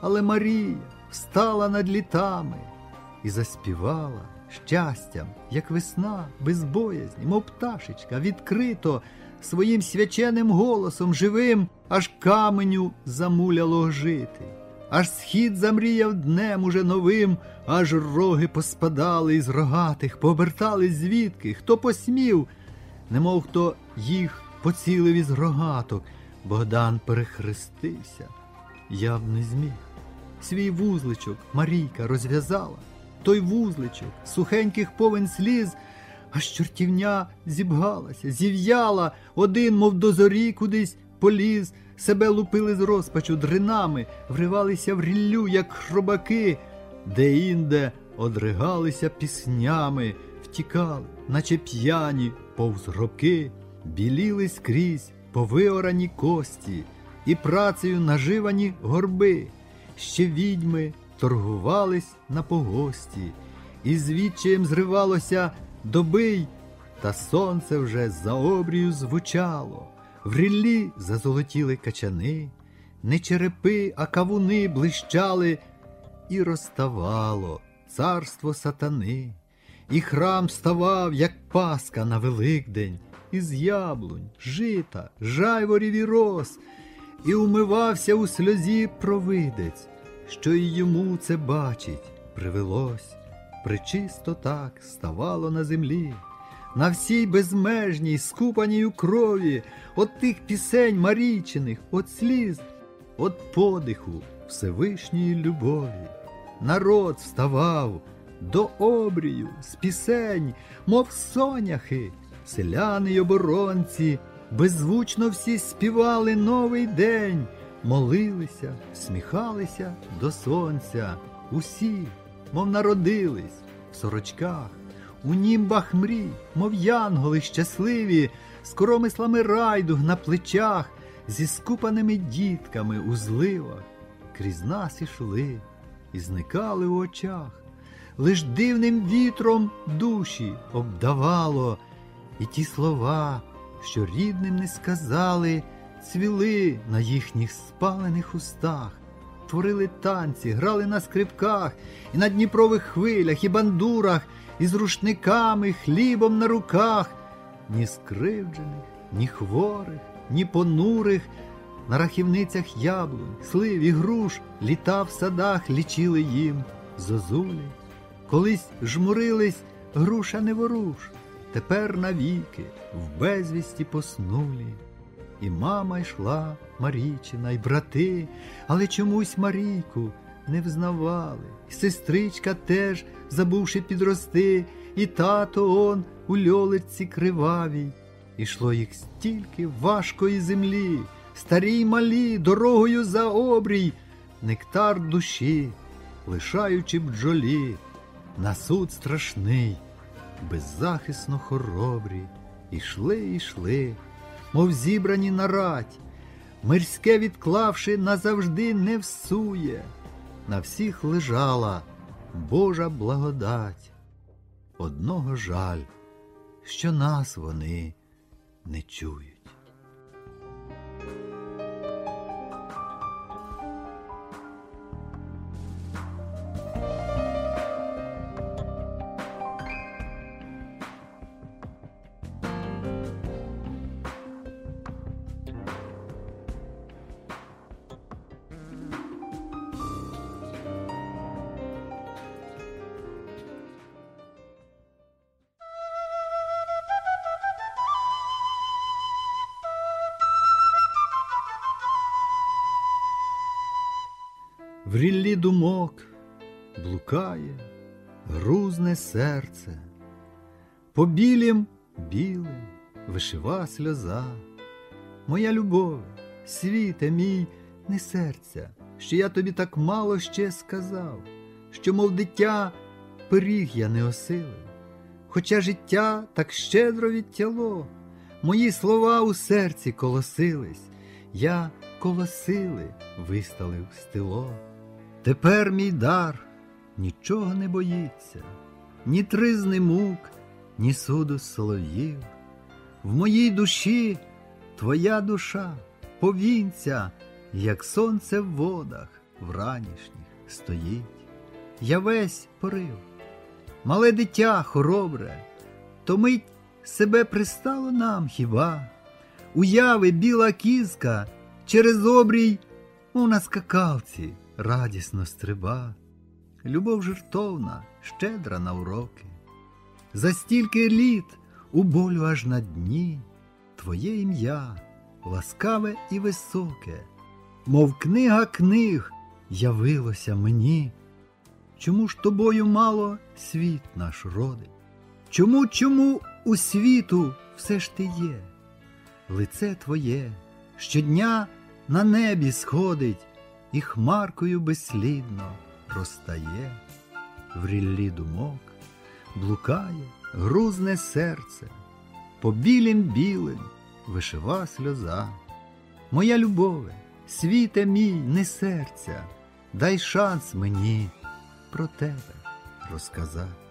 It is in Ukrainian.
Але Марія встала над літами і заспівала щастям, як весна, без боязні, мов пташечка, відкрито своїм свяченим голосом живим, аж каменю замуляло жити. Аж схід замріяв днем уже новим, аж роги поспадали із рогатих, пообертались звідки, хто посмів, немов хто їх поцілив із рогаток. Богдан перехрестився, я б не зміг. Свій вузличок Марійка розв'язала, той вузличок, сухеньких повен сліз, аж чортівня зібгалася, зів'яла, один, мов до зорі, кудись поліз, себе лупили з розпачу дринами, вривалися в ріллю, як хробаки, де-інде одригалися піснями, втікали, наче п'яні, повз роки, біліли скрізь повиорані кості і працею наживані горби. Ще відьми торгувались на погості, і звідчаєм зривалося добий, та сонце вже за обрію звучало, в ріллі зазолотіли качани, не черепи, а кавуни блищали, і розставало царство сатани, і храм ставав, як паска на Великдень, із яблунь, жита, жайворів і роз, і умивався у сльозі провидець, що й йому це бачить, привелось, причисто так ставало на землі, на всій безмежній, скупаній у крові, от тих пісень марічених, от сліз, от подиху Всевишньої любові. Народ вставав до обрію з пісень, мов соняхи, селяни й оборонці, беззвучно всі співали новий день, молилися, сміхалися до сонця. Усі, мов народились в сорочках, у німбах мрій, мов янголи щасливі, з коромислами райдуг на плечах, зі скупаними дітками у зливах, крізь нас ішли і зникали в очах, лиш дивним вітром душі обдавало, і ті слова, що рідним не сказали, цвіли на їхніх спалених устах, творили танці, грали на скрипках, і на дніпрових хвилях, і бандурах, із рушниками, хлібом на руках, ні скривджених, ні хворих, ні понурих. На рахівницях яблунь, слив і груш літа в садах лічили їм зозулі. Колись жмурились груша не воруш, тепер навіки в безвісті поснулі. І мама йшла Марічина, й брати, але чомусь Марійку не взнавали, І сестричка теж, забувши підрости, і тато он у льолиці кривавій. Ішло їх стільки важкої землі. Старі й малі, дорогою за обрій, нектар душі, лишаючи бджолі, на суд страшний, беззахисно хоробрі, ішли, ішли, мов зібрані на рать, мирське відклавши, назавжди не всує, на всіх лежала Божа благодать. Одного жаль, що нас вони не чують. В ріллі думок блукає грузне серце, по білім білим вишива сльоза. Моя любов, світе мій, не серця, що я тобі так мало ще сказав, що, мов дитя, пиріг я не осилив, хоча життя так щедро відтяло, мої слова у серці колосились, я колосили виставив стило. Тепер мій дар нічого не боїться, ні тризни мук, ні суду солов'їв. В моїй душі твоя душа повінця, як сонце в водах, вранішніх стоїть. Я весь порив, мале дитя хоробре, то мить себе пристало нам хіба, уяви біла кізка через обрій, мов на скакалці, радісно стриба. Любов жертовна, щедра на уроки. За стільки літ у болю аж на дні Твоє ім'я ласкаве і високе, мов книга книг явилося мені. Чому ж тобою мало світ наш родить? Чому, чому у світу все ж ти є? Лице твоє щодня на небі сходить і хмаркою безслідно розтає, в ріллі думок блукає грузне серце, по білім білим вишива сльоза. Моя любове, світе мій, не серця, дай шанс мені про тебе розказати.